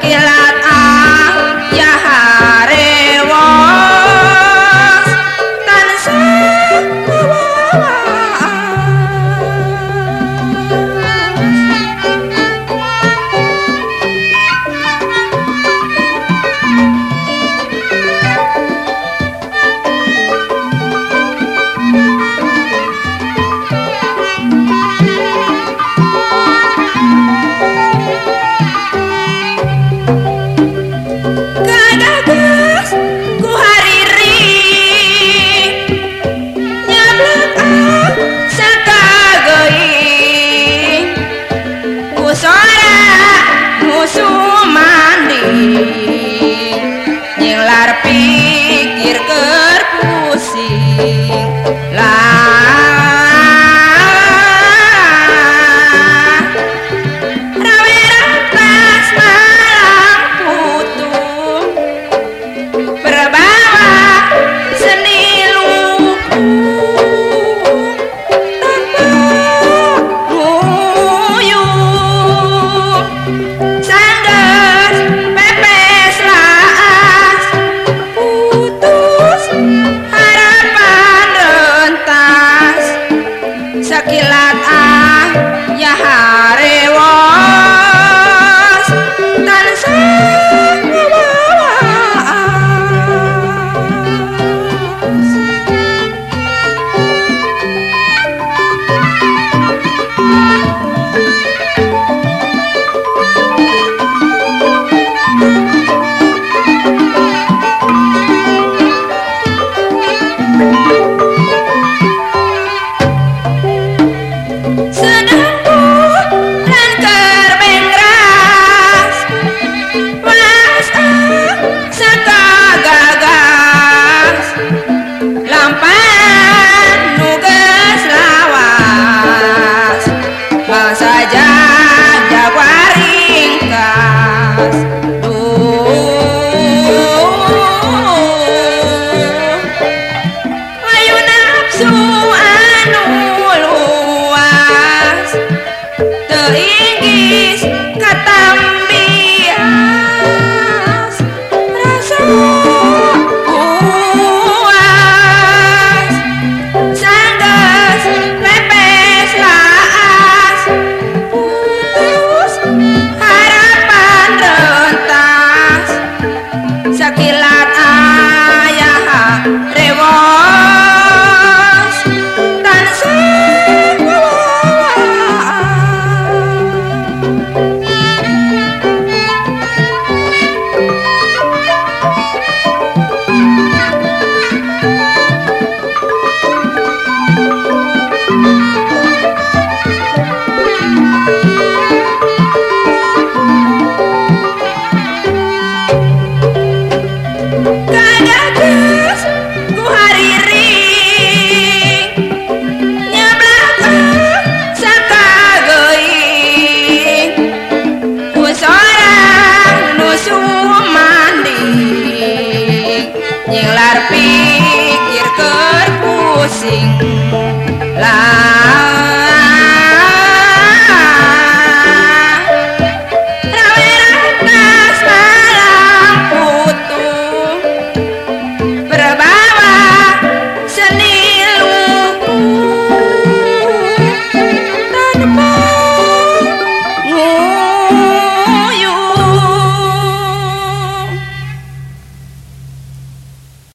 que You. ah ya hari atrás. pikir kerpusing lah